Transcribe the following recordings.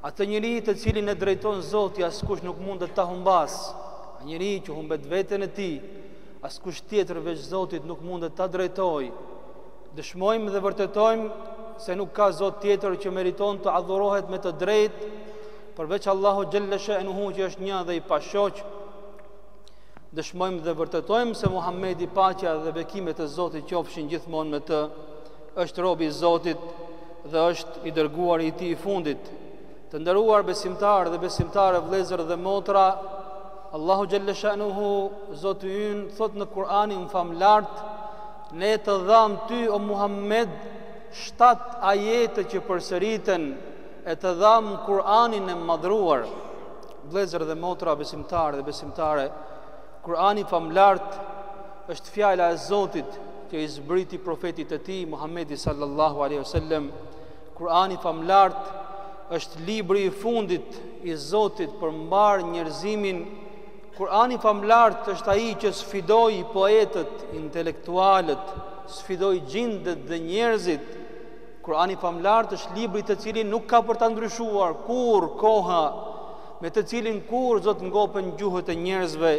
Atë njeri të cilin e drejton Zoti askush nuk mundet ta humbasë. Ai njeri që humbet veten e tij, askush tjetër veç Zotit nuk mundet ta drejtojë. Dëshmojmë dhe vërtetojmë se nuk ka Zot tjetër që meriton të adhurohet me të drejtë përveç Allahu xhelle shenuhu që është një dhe i pashoq. Dëshmojmë dhe vërtetojmë se Muhamedi paqja dhe bekimet e Zotit qofshin gjithmonë me të. është rob i Zotit dhe është i dërguari i tij i fundit. Të nderuar besimtarë dhe besimtare, vëllezër dhe motra, Allahu xhalla shanuhu, Zoti ynë thotë në Kur'anin famëlartë, ne të dhamë ty o Muhammed shtatë ajete që përsëriten e të dhamë Kur'anin e madhëruar. Vëllezër dhe motra, besimtarë dhe besimtare, Kur'ani famëlartë është fjala e Zotit që i zbriti profetit të tij Muhamedi sallallahu alaihi wasallam. Kur'ani famëlartë është libri i fundit i Zotit për mbarë njerëzimin. Kur'ani famëlartë është ai që sfidoi poetët, intelektualët, sfidoi xhindët dhe njerëzit. Kur'ani famëlartë është libri të cilin nuk ka për ta ndryshuar kurrë koha. me të cilin kurrë s'do të ngopen gjuhët e njerëzve,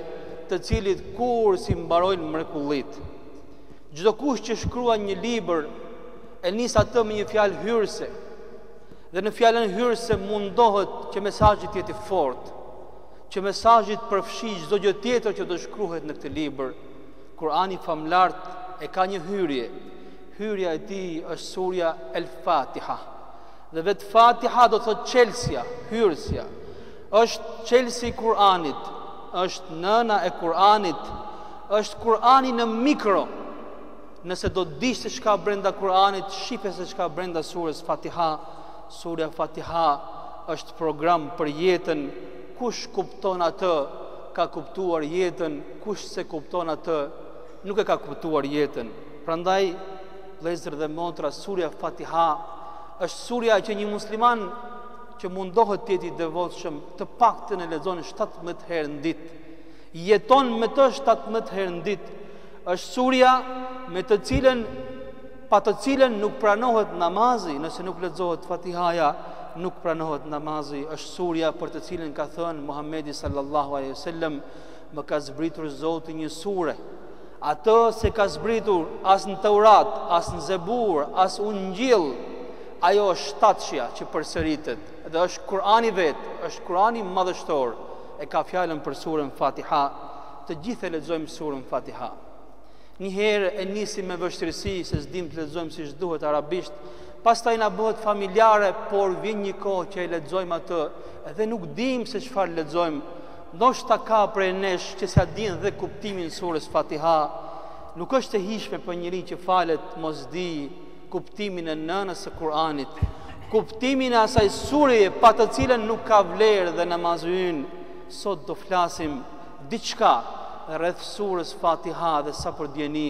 të cilit kurrë s'i mbarojnë mrekullitë. Çdokush që shkruan një libër, e nis atë me një fjalë hyrëse, dhe në fjalën hyrëse mundohet që mesazhi të jetë i fortë, që mesazhi të përfshijë çdo gjë tjetër që do të shkruhet në këtë libër, Kur'ani famëlartë e ka një hyrje, hyrja e tij është surja El Fatiha. Dhe vetë Fatiha do të thotë çelësja, hyrësja. Është çelësi i Kur'anit, është nëna e Kur'anit, është Kur'ani në mikro. Nëse do të dish se ç'ka brenda Kur'anit, shife se ç'ka brenda surës Fatiha. Surja Fatiha është program për jetën. Kush kupton atë, ka kuptuar jetën, kush s'e kupton atë, Nuk e ka kuptuar jetën. Prandaj, vëllezër dhe motra, surja Fatiha është surja që një musliman që mundohet të jetë i devotshëm, të paktën e lexon 17 herë në ditë. Jeton me të 17 herë në ditë. Është surja me të cilën pa të cilën nuk pranohet namazi, nëse nuk lexohet Fatihaja, nuk pranohet namazi. Është surja për të cilën ka thënë Muhamedi sallallahu alaihi wasallam Më ka zbritur Zoti një sure, atë s'e ka zbritur as në Taurat, as në Zebur, as Ungjil. Ajo është shtatëshja që përsëritet dhe është Kur'ani vetë, është Kur'ani madhështor. E ka fjalën për suren Fatiha. Të gjithë e lexojmë suren Fatiha. Një herë e nisim me vështirësi se s'dimë të lexojmë siç duhet arabisht, pastaj na bëhet familjare, por vjen një kohë që e lexojmë atë dhe nuk dimë se çfarë lexojmë. Ndoshta ka prej nesh që s'ia dinë dhe kuptimin surës Fatiha. Nuk është e hijshme për njeri që falet mos di kuptimin e nënës së Kur'anit, kuptimin e asaj sureje pa të cilën nuk ka vlerë dhe namazi ynë. Sot do flasim diçka rreth surës Fatiha dhe sa për dijeni.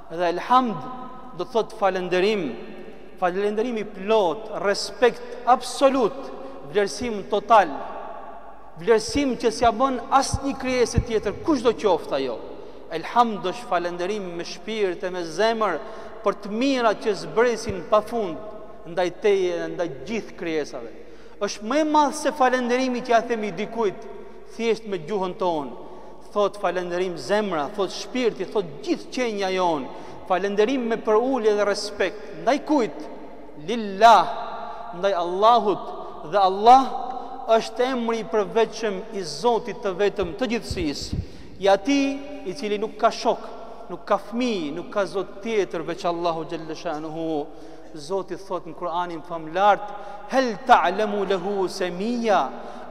Dhe elhamd do të thotë falënderim, falënderim i plotë, respekt absolut, vlerësim total. Vlerësim që s'ia bon asnjë krijese tjetër, kushdo qoftë ajo. Elhamd është falënderim me shpirt e me zemër për të mira që zbresin pa fund ndaj teje dhe ndaj gjithë krijesave. Është më e madh se falënderimi që ia themi dikujt thjesht me gjuhën tonë. Thotë falënderim zemra, thotë shpirti, thotë gjithë qenja jonë, falënderim me përulje dhe respekt, ndaj kujt? Lillah, ndaj Allahut, dhe Allah është emri i përveçëm i Zotit të vetëm të gjithësisë, i atij i cili nuk ka shok, nuk ka fmi, nuk ka Zot tjetër veç Allahu Xhelleshanuhu, Zoti thotë në Kur'anin famëlartë, hel ta'lamu lahu semija.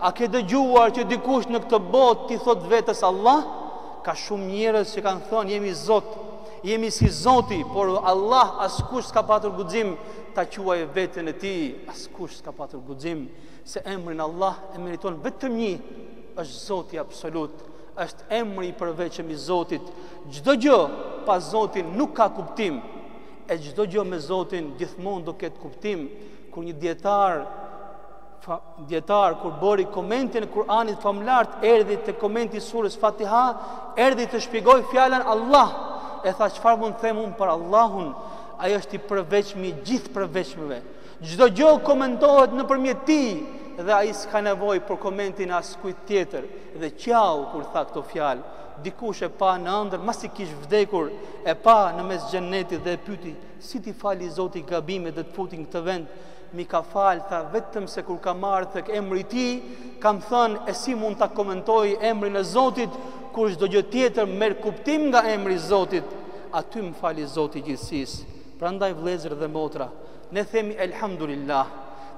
A ke dëgjuar që dikush në këtë botë t'i thotë vetes Allah? Ka shumë njerëz që kanë thonë jemi Zot, jemi si Zoti, por Allah askush s'ka patur guxim ta quajë veten e tij, askush s'ka patur guxim se emrin Allah e meriton vetëm një, është Zoti absolut, është emri i përveçëm i Zotit. Çdo gjë pa Zotin nuk ka kuptim. E çdo gjë me Zotin gjithmonë do ketë kuptim, kur një dietar fa, dietar kur bëri komentin e Kur'anit famëlartë erdhi te komenti i surës Fatiha, erdhi të shpjegojë fjalën Allah. E tha çfarë mund të them unë për Allahun? Ai është i përveçmi i gjithë përveçmëve. Çdo gjë komentohet nëpërmjet tij dhe ai s'ka nevojë për komentin e askujt tjetër. Dhe qau kur tha këto fjalë, Dikush e pa në andërr masi kish vdekur, e pa në mes xhennetit dhe e pyeti, Si t'i fali Zoti gabimet dhe të futi n'këtë vend? M'i ka falë, tha, vetëm se kur kam ardhë tek emri i Tij, kam thënë, e si mund ta komentoj emrin e Zotit, kur çdo gjë tjetër merr kuptim nga emri i Zotit? Aty më fali Zoti i gjithësisë. Prandaj vëllezër dhe motra, Ne themi Elhamdulillah.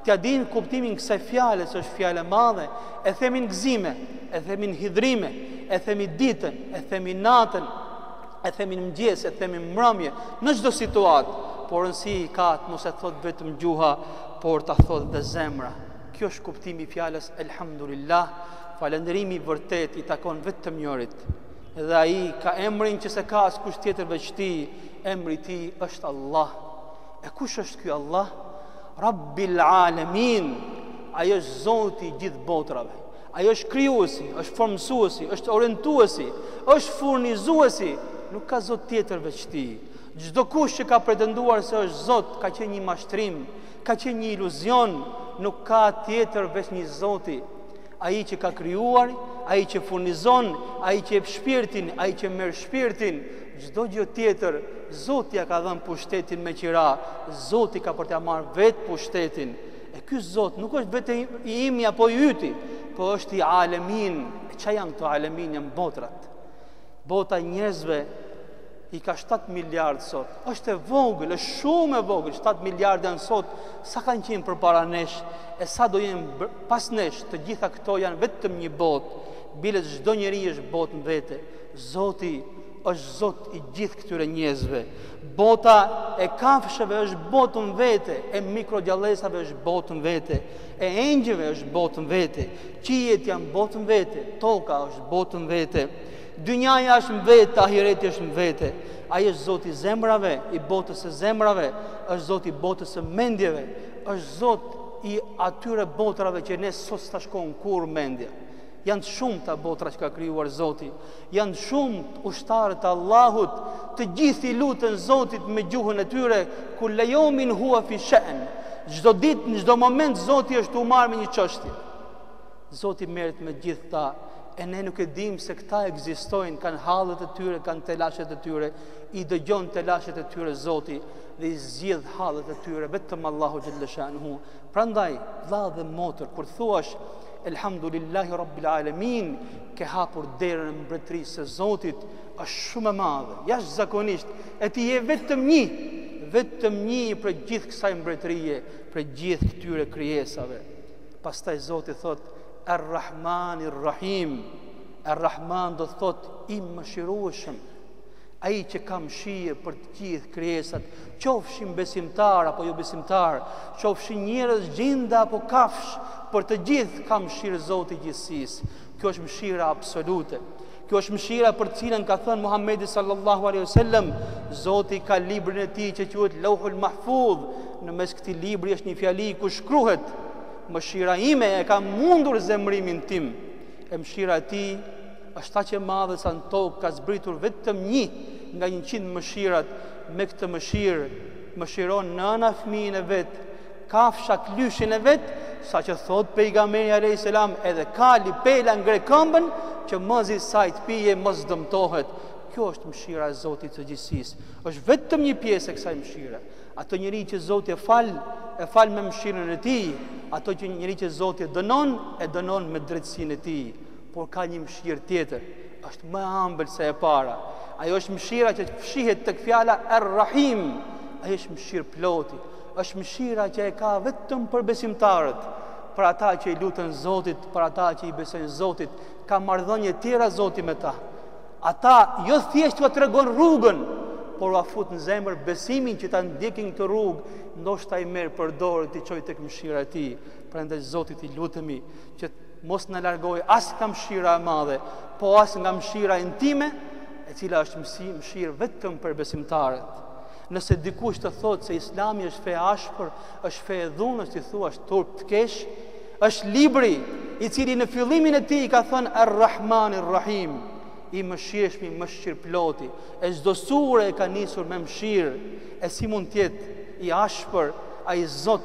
T'ia dimë kuptimin kësaj fjale, se është fjalë e madhe, e themi në gzime, e themi në hidhrime, e themi ditën, e themi natën, e themi në mëngjes, e themi në mbramje, në çdo situatë, por rëndësi ka të mos e thot vetëm gjuha, por t'a thot dhe zemra. Kjo është kuptimi i fjalës Elhamdulillah, falënderimi i vërtetë i takon vetëm njërit, dhe ai ka emrin që s'e ka askush tjetër veç tij, emri i tij është Allah. E kush është ky Allah? Rabbil Alamin. Ai është Zoti i gjithë botrave. Ai është krijuesi, është formësuesi, është orientuesi, është furnizuesi. Nuk ka Zot tjetër veç tij. Çdokush që ka pretenduar se është Zot, ka qenë një mashtrim, ka qenë një iluzion, nuk ka tjetër veç një Zoti. Ai që ka krijuar, ai që furnizon, ai që jep shpirtin, ai që merr shpirtin, Çdo gjë tjetër Zoti ia ka dhënë pushtetin me qira, Zoti ka për t'ia marrë vetë pushtetin. E ky Zot nuk është vetëm i imi apo i yti, po është i alemin. E ça janë këto alemin janë botrat. Bota e njerëzve i ka 7 miliard sot. Është e vogël, është shumë e vogël, 7 miliard janë sot, sa kanë qenë përpara nesh e sa do jenë pas nesh. Të gjitha këto janë vetëm një botë. Bile çdo njeri është botë në vete. Zoti është Zot i gjithë këtyre njerëzve. Bota e kafshëve është botë në vete, e mikrogjallesave është botë në vete, e engjëjve është botë në vete, qiejt janë botë në vete, toka është botë në vete, dynjaja është më vete, ahireti është më vete. Ai është Zoti i zemrave, i botës së zemrave, është Zoti i botës së mendjeve, është Zot i atyre botrave që ne sot s'ta shkon kurrë mendja. Janë shumë këto botra që ka krijuar Zoti. Janë shumë ushtarët e Allahut, të gjithë i luten Zotit me gjuhën e tyre, kul-le jeumin hua fi sha'n. Çdo ditë, në çdo moment Zoti është u marrë me një çështje. Zoti merret me gjithë këta, e ne nuk e dimë se këta ekzistojnë, kanë hallet e tyre, kanë telashet e tyre, i dëgjon telashet e tyre Zoti dhe i zgjidh hallet e tyre vetëm Allahu xhel-le shanuhu Prandaj, vlla dhe motër, kur thuash Elhamdulillahi Rabbil Alamin, ke hapur derën e mbretërisë së Zotit, është shumë e madhe, jashtëzakonisht, e ti je vetëm një, vetëm një prej gjithë kësaj mbretërie, prej gjithë këtyre krijesave. Pastaj Zoti thotë Ar-Rahman Ar-Rahim. Ar-Rahman do thotë i mëshirueshëm. Ai që ka mëshirë për të gjithë krijesat, qofshin besimtarë apo jobesimtarë, qofshin njerëz, gjinda apo kafshë, për të gjithë ka mëshirë Zoti i gjithësisë. Kjo është mëshira absolute. Kjo është mëshira për të cilën ka thënë Muhamedi sallallahu alaihi wasallam, Zoti ka librin e tij që quhet Lauhul Mahfuz. Në mes këtij libri është një fjali ku shkruhet: Mëshira ime e ka mundur zemrimin tim. E mëshira e tij është aq e madhe sa në tokë ka zbritur vetëm një nga njëqind mëshirat, me këtë mëshirë mëshiron nëna fëmijën e vet, kafsha klyshin e vet, saqë thotë pejgamberi alejhi selam edhe kali pela ngre këmbën që mëzi i saj të pije mos dëmtohet. Kjo është mëshira e Zotit të gjithësisë. Është vetëm një pjesë e kësaj mëshire. Atë njeri që Zoti e fal, e fal me mëshirën e tij, atë që njeri që Zoti e dënon, e dënon me drejtësinë e tij. Por ka një mëshirë tjetër, është më e ëmbël se e para. Ajo është mëshira që fshihet tek fjala Ar-Rahim. Ai është mëshirëploti, është mëshira që e ka vetëm për besimtarët, për ata që i luten Zotit, për ata që i besojnë Zotit, ka marrëdhënie të tjera Zoti me ta. Ata jo thjesht ua tregon rrugën, por ua fut në zemër besimin që ta ndjekin këtë rrugë, ndoshta i merr për dorë t'i çojë tek mëshira e tij. Prandaj Zotit i lutemi që Mos na largo as nga mëshira e madhe, po as nga mëshira intime, e cila është mësi mëshirë vetëm për besimtarët. Nëse dikush të thotë se Islami është fe e ashpër, është fe e dhunës, t'i thuash turp të kesh, është libri i cili në fillimin e tij ka thënë Ar-Rahman Ar-Rahim, i mëshirshmi, mëshirploti. E çdo sure e ka nisur me mëshirë, e si mund të jetë i ashpër ai Zot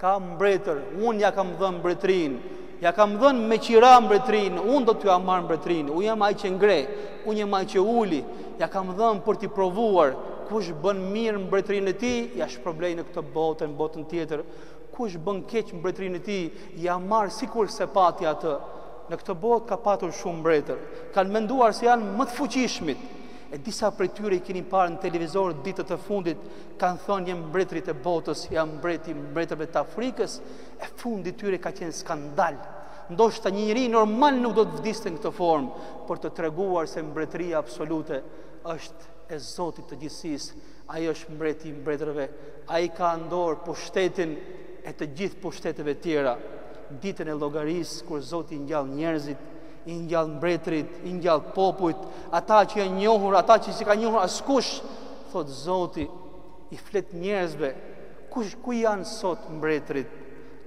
Ka mbretër, unë ja kam dhënë mbretërinë, ja kam dhënë me qira mbretërinë, unë do t'ja marr mbretërinë, unë jam ai që ngre, unë jam ai që uli, ja kam dhënë për t'i provuar, kush bën mirë mbretërinë e tij, ja shpërblej në këtë botë e në botën tjetër, kush bën keq mbretërinë e tij, ja marr sikur s'e pati atë. Në këtë botë ka patur shumë mbretër, kanë menduar se janë më të fuqishmit, e disa prej tyre i keni parë në televizor ditët e fundit, Kanë thonë jem mbretërit e botës, jam mbreti i mbretërve të Afrikës, e fundi i tyre ka qenë skandal. Ndoshta një njeri normal nuk do të vdiste në këtë formë, por të treguar se mbretëria absolute është e Zotit të gjithësisë, ai është mbreti i mbretërve, ai ka n'dorë pushtetin e të gjithë pushteteve tjera. Ditën e llogarisë, kur Zoti i ngjall njerëzit, i ngjall mbretrit, i ngjall popujt, ata që janë njohur, ata që s'i ka njohur askush, Thotë Zoti, i flet njerëzve, kush ku janë sot mbretërit?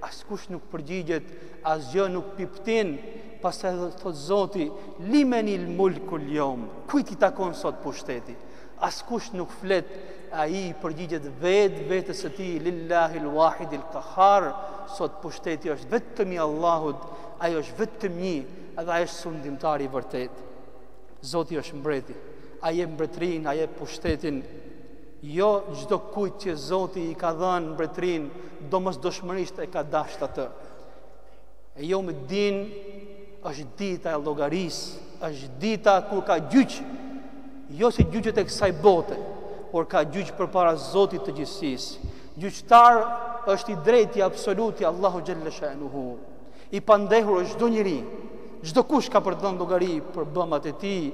Askush nuk përgjigjet, asgjë nuk piptin. Pastaj thotë Zoti, limenil mulkul jeum, kujt i takon sot pushteti? Askush nuk flet, ai i përgjigjet vetë vetes së tij, lillahil uahidil kahhar, sot pushteti është vetëm i Allahut, ai është vetëm një, edhe ai është sundimtari i vërtetë. Zoti është mbreti, ai jep mbretërinë, ai jep pushtetin, jo çdokujt që Zoti i ka dhënë mbretërinë, domosdoshmërisht e ka dasht atë. E jeumed din, është dita e llogarisë, është dita kur ka gjyq, jo si gjyqet e kësaj bote, por ka gjyq përpara Zotit të gjithësisë. Gjyqtar është i drejti absolut Allahu xhelle shanuhu. I pandehur është çdo njeri. Çdokush ka për të dhënë llogari për bëmat e tij.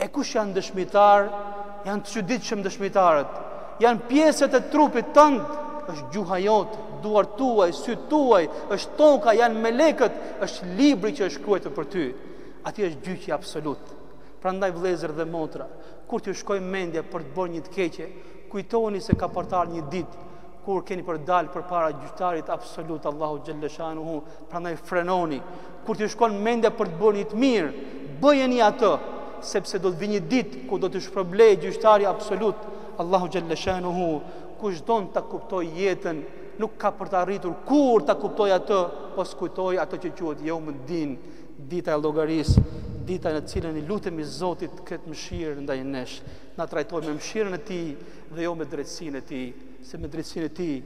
E kush janë dëshmitarë? Janë të çuditshëm dëshmitarët. Janë pjesët e trupit tënd, është gjuha jote, duart e tua, sytë e tu, është toka, janë melekët, është libri që është shkruar për ty. Aty është gjyqi absolut. Prandaj vëllezër dhe motra, kur t'ju shkojë mendja për të bërë një të keqe, kujtoni se ka për të ardhë një ditë Kur keni për të dalë përpara gjyqtarit absolut Allahu xhelle shanuhu, prandaj frenoni, kur të shkon mendja për të bërë një të mirë, bëjeni atë, sepse do të vijë një ditë, ku do ta shpërblejë gjyqtari absolut Allahu xhelle shanuhu, kush don ta kuptojë jetën, nuk ka për të arritur kurrë ta kuptojë atë, po s'kujtoi atë që quhet jeumed din, dita e llogarisë, dita në të cilën i lutemi Zotit të ketë mëshirë ndaj nesh, na trajtojë me mëshirën e tij dhe jo me drejtësinë e tij. se me drejtësinë e tij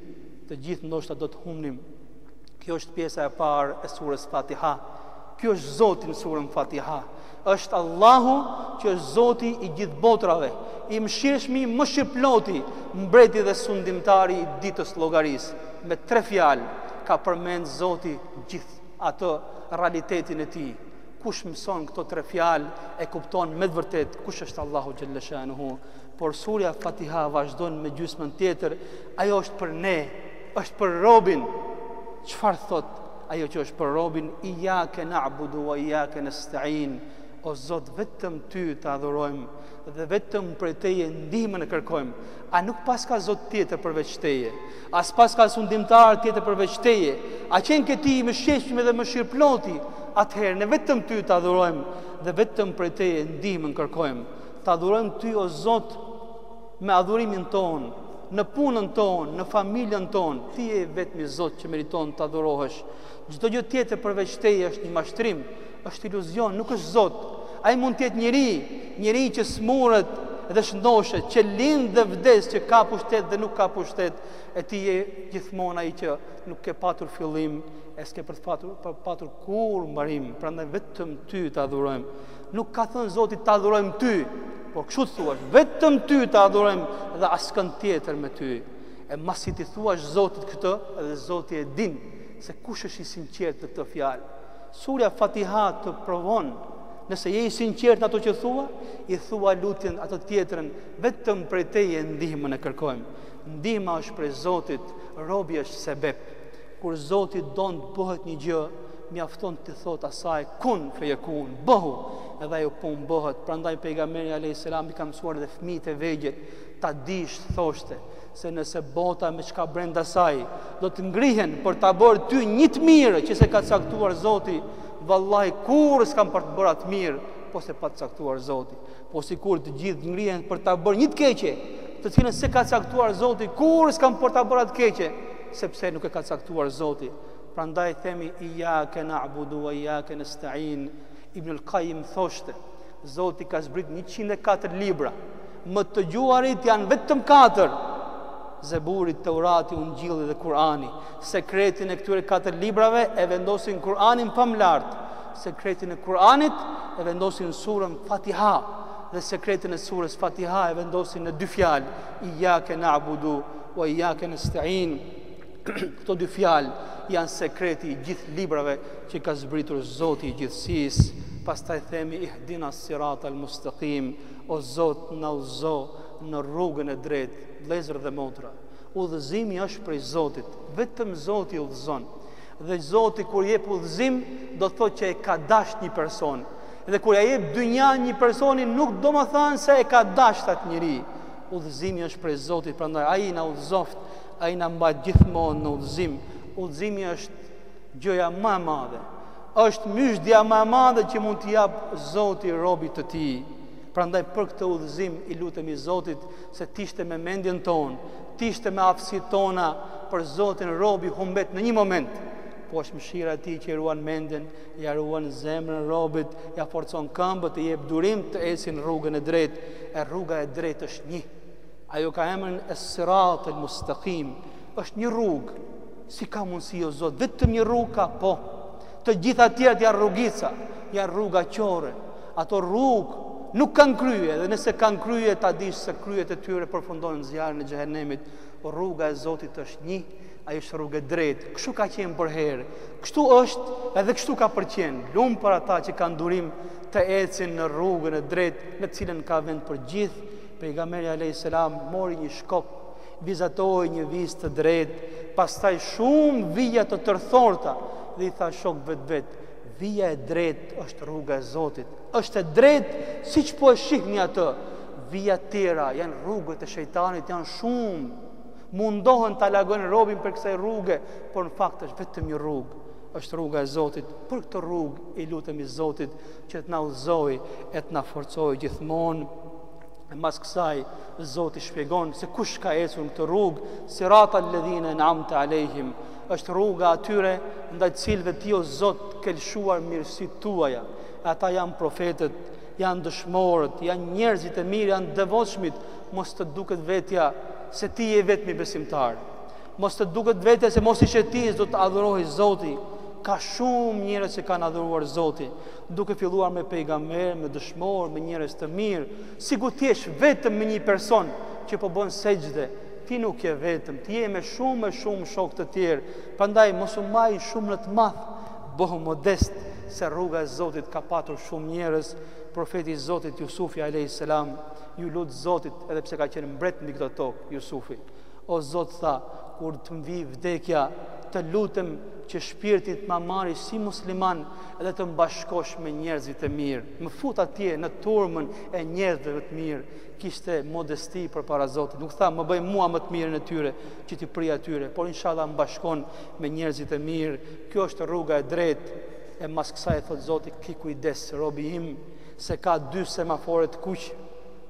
të gjithë ndoshta do të humnim. Kjo është pjesa e parë e surës Fatiha. Ky është Zoti në surën Fatiha. Është Allahu që është Zoti i gjithë botërave, i mëshirshmi, mëshirëploti, mbreti dhe sundimtari i ditës së llogarisë. Me tre fjalë ka përmend Zoti gjithë atë realitetin e tij. Kush mëson këto tre fjalë e kupton me të vërtetë kush është Allahu xhelle shanuhu. Por surja Fatiha vazhdon me gjysmën tjetër, ajo është për ne, është për robin. Çfarë thotë ajo që është për robin? Ijake na'budu ua ijake nesta'in. O Zot, vetëm ty të adhurojmë dhe vetëm prej teje ndihmën e kërkojmë. A nuk paska Zot tjetër përveç teje? A s'paska sundimtar tjetër përveç teje? A qenke ti i mëshirshmi dhe mëshirëploti? Atëherë ne vetëm ty të adhurojmë dhe vetëm prej teje ndihmën kërkojmë. Të adhurojmë ty o Zot me adhurimin tonë, në punën tonë, në familjen tonë. Ti je i vetmi Zot që meriton të adhurohesh. Çdo gjë tjetër përveç teje është një mashtrim, është iluzion, nuk është Zot. Ai mund të jetë njeri, njeri që smuret dhe shndoshet, që lind dhe vdes, që ka pushtet dhe nuk ka pushtet, e ti je gjithmonë ai që nuk ke patur fillim, e s'ke për të patur, për patur kurrë mbarim, prandaj vetëm ty të adhurojmë. Nuk ka thënë Zoti të adhurojmë ty, por kështu të thuash, vetëm ty të adhurojmë dhe askën tjetër me ty. E masi t'i thuash Zotit këtë, edhe Zoti e din se kush është i sinqert në këtë fjalë. Surja Fatiha të provon, nëse je i sinqert në ato që thua, i thua lutjen atë tjetrën, vetëm prej teje ndihmën e kërkojmë. Ndihma është prej Zotit, robi është sebep. Kur Zoti don të bëhet një gjë, mjafton të thotë asaj kun fejekun, bëhu, edhe ajo punë bëhet. Prandaj pejgamberi alayhis salam i ka mësuar edhe fëmijët e vegjël ta dish thoshte se nëse bota me çka brenda saj do të ngrihen për t'ta bërë ty një të mirë që s'e ka caktuar Zoti, vallahi kurrë s'kan për ta bërë atë t'mirë, po s'e patë caktuar Zoti. Po sikur të gjithë ngrihen për ta bërë një të keqe, të cilën s'e ka caktuar Zoti, kurrë s'kanë për ta bërë atë t'keqe, sepse nuk e ka caktuar Zoti. Prandaj themi iyyake na'budu wa iyyake nasta'in. Ibn al-Qayyim thoshte, Zoti ka zbrit 104 libra. Më të njohurit janë vetëm 4. Zeburi, Teurati, Ungjilli dhe Kur'ani. Sekretin e këtyre 4 librave e vendosi n'Kur'anin pa më lart. Sekretin e Kur'anit e vendosi në surën Fatiha dhe sekretin e surës Fatiha e vendosi në dy fjalë, Iyyake na'budu wa iyyake nasta'in. Këto dy fjalë janë sekreti i gjithë librave që ka zbritur Zoti i gjithësisë. Pastaj themi ihdina sirat al mustaqim, o Zot na udhëzo në rrugën e drejtë, vëllezër dhe motra. Udhëzimi është prej Zotit, vetëm Zoti udhëzon. Dhe Zoti kur jep udhëzim do të thotë që e ka dashtë një person. Dhe kur ia jep dynjan një personi nuk domethanë se e ka dashtë atë njeri. Udhëzimi është prej Zotit, prandaj ai na udhëzoftë, ai na mbajtë gjithmonë në udhëzim. Udhëzimi është gjëja më e madhe. Është myzhdja më e madhe që mund t'i japë Zoti robit të tij. Prandaj për këtë udhëzim i lutemi Zotit se të ishte me mendjen tonë, T'ishte me aftësitë tona për Zotin robi humbet në një moment, po është mëshira e Tij që i ruan mendjen, ia ruan zemrën robit, ia forcon këmbët, i jep durim të eci në rrugën e drejtë, e rruga e drejtë është një. Ajo ka emrin Es-Siratel Mustaqim, është një rrugë. Si ka mundësi o Zot, vetëm një rrugë ka? Po. Të gjitha të tjerat janë rrugica, janë rruga qore. Ato rrugë nuk kanë krye dhe nëse kanë krye ta dish se kryet e tyre përfundojnë në zjarrin e xhehenemit. Rruga e Zotit është një, ajo është rrugë e drejtë. Kështu ka qenë përherë, kështu është edhe kështu ka për qenë. Lum për ata që kanë durim të ecin në rrugën e drejtë në të cilën ka vend për gjithë. Pejgamberi alejhi selam mori një shkop, vizatoi një vizë të drejtë, pastaj shumë vija të tërthorta dhe i tha shokëve të vet, Vija e drejtë është rruga e Zotit. Është e drejtë siç po e shihni atë. Vija të tjera janë rrugët e shejtanit, janë shumë. Mundohen ta largojnë robin prej kësaj rruge, por në fakt është vetëm një rrugë është rruga e Zotit. Për këtë rrugë i lutemi Zotit që të na udhëzojë e të na forcojë gjithmonë. Mas kësaj, Zoti shpjegon se kush ka ecur në këtë rrugë, sirata alladhina an'amta alejhim, është rruga atyre ndaj të cilëve ti o Zot ke lëshuar mirësitë tuaja. E ata janë profetët, janë dëshmorët, janë njerëzit e mirë, janë devotshmit, mos të duket vetja se ti je vetmi besimtar. Mos të duket vetja se mos ishe ti s'do të adhurohej Zoti Ka shumë njerëz që kanë adhuruar Zotin Duke filluar me pejgamberë, me dëshmorë, me njerëz të mirë Sikur t'jesh vetëm me një person që po bën sexhde Ti nuk je vetëm, ti je me shumë e shumë shokë të tjerë Prandaj mos u maj shumë në të madh Bëhu modest se rruga e Zotit ka patur shumë njerëz Profeti i Zotit Jusufi a.s. Iu lut Zotit edhe pse ka qenë mbret mbi këtë tokë Jusufi O Zot tha, kur të m'vijë vdekja, të lutem që shpirtin të ma marrish si musliman dhe të m'bashkosh me njerëzit e mirë. Më fut atje në turmën e njerëzve të mirë. Kishte modesti përpara Zotit. Nuk tha, më bëj mua më të mirin e tyre, që t'i prij atyre, por inshallah m'bashkon me njerëzit e mirë. Kjo është rruga e drejtë. E mas kësaj thotë Zoti, ki kujdes, robi im, se ka dy semafore të kuq.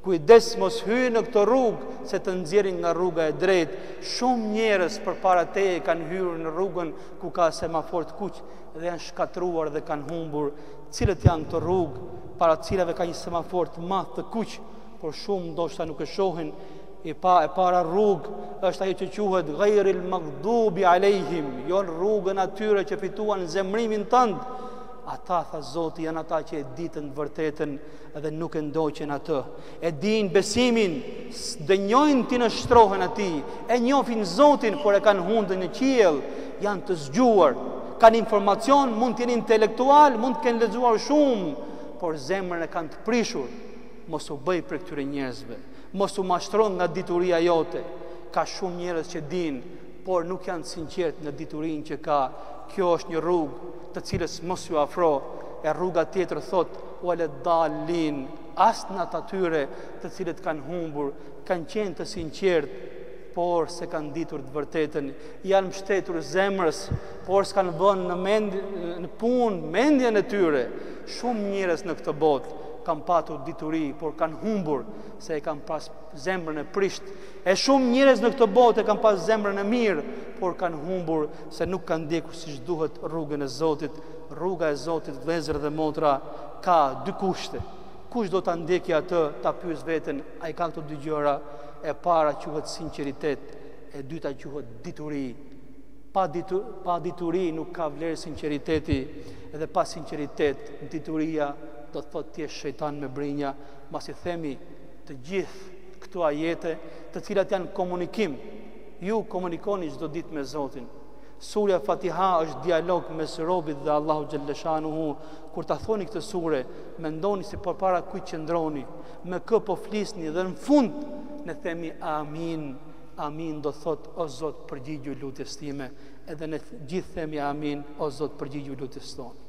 Kujdes mos hyj në këto rrugë se të nxjerrin nga rruga e drejtë, shumë njerëz përpara teje kanë hyrë në rrugën ku ka semafor të kuq dhe janë shkatërruar dhe kanë humbur, cilat janë këto rrugë para të cilave ka një semafor të madh të kuq por shumë ndoshta nuk e shohin, e pa e para rrugë është ajo që quhet ghairil maghdubi alejhim, jo në rrugën atyre që fituan zemrimin tënd, ata tha Zoti janë ata që e ditën vërtetën Dhe nuk e ndoqën atë, e dinë besimin, s'denjojnë t'i nështrohen atij, e njohin Zotin, por e kanë hundën në qiell, janë të zgjuar, kanë informacion, mund të jenë intelektualë, mund të kenë lexuar shumë, por zemrën e kanë të prishur. Mos u bëj prej këtyre njerëzve, mos u mashtro nga dituria jote. Ka shumë njerëz që dinë, por nuk janë të sinqertë në diturinë që ka. Kjo është një rrugë të cilës mos iu afro. E rruga tjetër thotë Waleddallin, as në të atyre të cilët kanë humbur, kanë qenë të sinqertë, por s'e kanë ditur të vërtetën, janë mbështetur zemrës, por s'kanë vënë në mend në punë mendjen e tyre. Shumë njerëz në këtë botë kanë patur dituri, por kanë humbur, se e kanë pas zemrën e prishtë. E shumë njerëz në këtë botë e kanë pas zemrën e mirë, por kanë humbur se nuk kanë ndjekur siç duhet rrugën e Zotit. Rruga e Zotit vëllezër dhe motra ka dy kushte. Kush do ta ndjeki atë, ta pyes veten, a i ka këto dy gjëra? E para quhet sinqeritet, e dyta quhet dituri. Pa ditu, pa dituri nuk ka vlerë sinqeriteti dhe pa sinqeritet dituria do të thotë të jesh shejtan me brinja, mbasi themi të gjithë këto ajete, të cilat janë komunikim. Ju komunikoni çdo ditë me Zotin. Surja Fatiha është dialog mes robit dhe Allahu xhalleshanuhu. Kur ta thoni këtë sure, mendoni se përpara kujt qëndroni, me kë po flisni dhe në fund ne themi amin. Amin do thotë o Zot përgjigju lutjes time, edhe ne gjithë themi amin o Zot përgjigju lutjes tonë.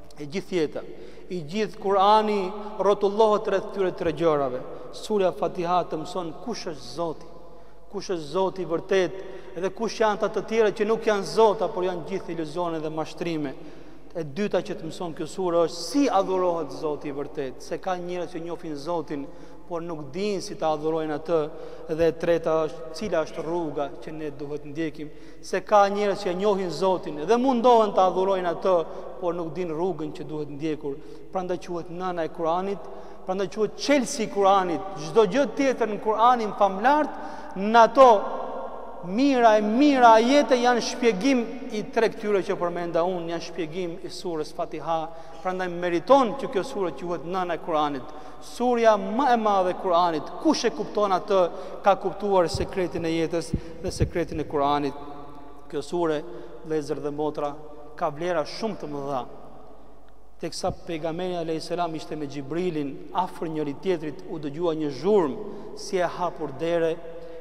e gjithë tjetër. I gjithë Kurani rrotullohet rreth këtyre tre gjërave. Surja Fatiha të mëson kush është Zoti, kush është Zoti i vërtetë dhe kush janë ata të tjerë që nuk janë Zota, por janë gjithë iluzione dhe mashtrime. E dyta që të mëson kjo sure është si adhurohet Zoti i vërtetë, se ka njerëz që njohin Zotin, por nuk dinë si ta adhurojnë atë, dhe e treta është cila është rruga që ne duhet ndjekim. se ka njerëz që e njohin Zotin dhe mundohen ta adhurojnë atë, por nuk dinë rrugën që duhet ndjekur. Prandaj quhet nëna e Kur'anit, prandaj quhet çelësi i Kur'anit. Çdo gjë tjetër në Kur'anin famlart, në ato mijëra e mijëra ajete janë shpjegim i tre këtyre që përmenda unë, janë shpjegim i surës Fatiha, prandaj meriton që kjo sure t'quhet nëna e Kur'anit. Surja më e madhe e Kur'anit, kush e kupton atë, ka kuptuar sekretin e jetës dhe sekretin e Kur'anit. Kjo sure, vëllezër dhe motra, ka vlera shumë të mëdha. Teksa pejgamberi alayhis salam ishte me Xhibrilin, afër njëri-tjetrit u dëgjua një zhurmë si e hapur dere,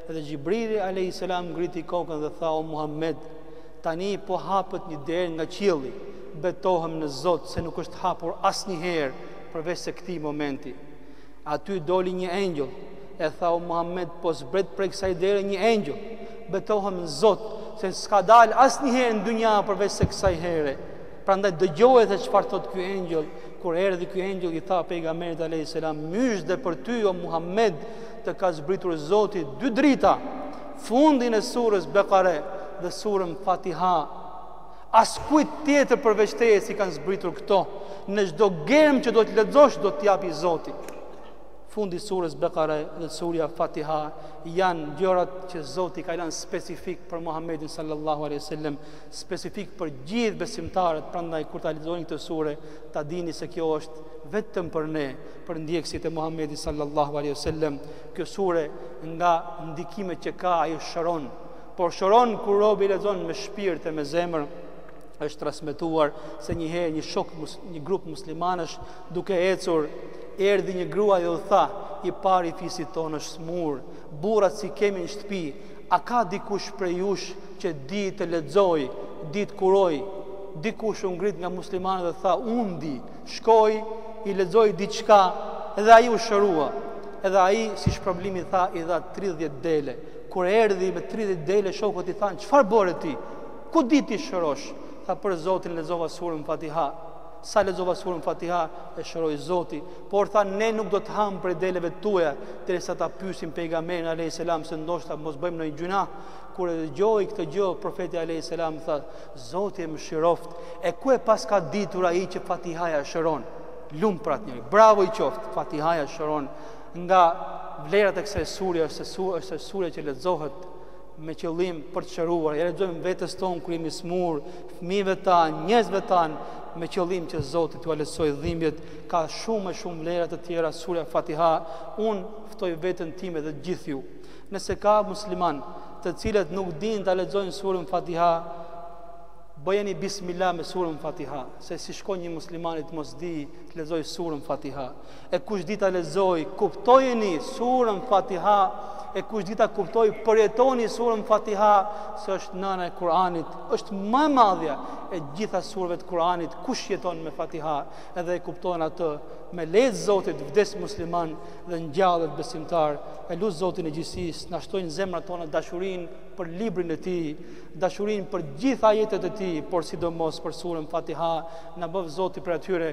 dhe Xhibrili alayhis salam ngriti kokën dhe tha o Muhammed, tani po hapet një derë nga qielli, betohem në Zot se nuk është hapur asnjëherë Përveç se këtij momenti, aty doli një engjëll, e tha: o Muhammed, po zbret prej kësaj dere një engjëll. Betohem në Zot se s'ka dalë asnjëherë në dynja përveç se kësaj here. Prandaj dëgjoje se çfarë thotë ky engjëll, kur erdhi ky engjëll i tha pejgamberit alayhis salam, myzhde për ty o Muhammed të ka zbritur Zoti dy drita, fundin e surës Bekare dhe surën Fatiha. Askujt tjetër përveç teje s'i kanë zbritur këto, në çdo germë që do të lexosh do të japi Zoti. Fundi i surës Bekare dhe surja Fatiha janë gjërat që Zoti ka lënë specifik për Muhammedin sallallahu alaihi wasallam, specifik për gjithë besimtarët, prandaj kur ta lexoni këtë sure, ta dini se kjo është vetëm për ne, për ndjekësit e Muhammedit sallallahu alaihi wasallam. Kjo sure nga ndikimet që ka ajo shëron Por shëron kur robi e lexon me shpirt e me zemër është transmetuar se një herë një shok një grup muslimanësh duke ecur erdhi një grua dhe u tha i pari i fisit tonë është smur burrat s'i kemi në shtëpi a ka dikush prej jush që di të lexojë di të kurojë dikush u ngrit nga muslimanët dhe tha unë di shkoi i lexoi diçka edhe ai u shërua edhe ai si shpërblim i tha i dha 30 dele Kur erdhi me 30 dele shokët i thanë, çfarë bëre ti? Ku di ti të shërosh? Tha për Zotin lexova surën Fatiha. Sa lexova surën Fatiha e shëroi Zoti, por tha ne nuk do të hamë prej deleve tuaja derisa ta pyesim pejgamberin alayhis salam se ndoshta mos bëjmë ndonjë gjynah. Kur e dëgjoi këtë gjë profeti alayhis salam tha Zoti e mëshiroftë, e ku e paska ditur ai që Fatihaja shëron? Lum për atë njeri. Bravo i qoftë, Fatihaja shëron Nga vlerat e kësaj sure është se surja që lexohet me qëllim për të shëruar. Ia lexojmë vetes tonë kur jemi smur, fëmijëve tanë, njerëzve tanë me qëllim që Zoti t'jua lehtësojë dhimbjet. Ka shumë e shumë vlera të tjera surja Fatiha. Unë ftoj veten time dhe të gjithë ju. Nëse ka muslimanë të cilët nuk dinë ta lexojnë surën Fatiha, bëjeni bismillah me surën Fatiha, se s'i shkon një muslimani të mos dijë të lexojë surën Fatiha. E kush di ta lexojë, kuptojeni surën Fatiha, e kush di ta kuptojë, përjetojeni surën Fatiha, se është nëna e Kur'anit, është më e madhja e gjitha sureve të Kur'anit, kush jeton me Fatiha, edhe e kupton atë, me leje të Zotit vdes musliman dhe ngjallet besimtar, e lus Zotin e gjithësisë, na shtojë në zemrat tona dashurinë për librin e tij, dashurinë për gjitha ajetet e tij, por sidomos për surën Fatiha, na bëftë Zoti prej atyre,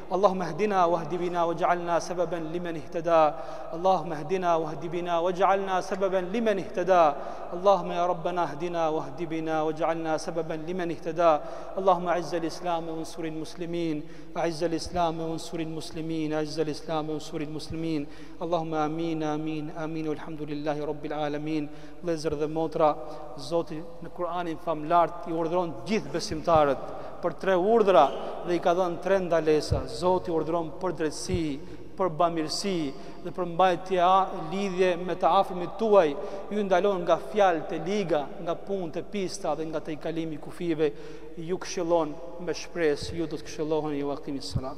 اللهم اهدنا واهد بنا واجعلنا سببا لمن اهتدى اللهم اهدنا واهد بنا واجعلنا سببا لمن اهتدى اللهم يا ربنا اهدنا واهد بنا واجعلنا سببا لمن اهتدى اللهم اعز الإسلام وانصر المسلمين المسلمين اعز الاسلام وانصر المسلمين اعز الاسلام وانصر المسلمين اللهم amin, امين امين والحمد لله رب العالمين لزر ذا موترا زوتي në Kur'anin famëlartë i urdhëron gjithë besimtarët për tre urdhra dhe i ka dhënë tre ndalesa. Zoti urdhëron për drejtësi, për bamirësi dhe për mbajtje lidhje me të afërmit tuaj, ju ndalon nga fjalët e liga, nga punët e pista dhe nga tejkalimi i kufijve, ju këshillon me shpresë, ju do të këshilloheni ve akimis salat.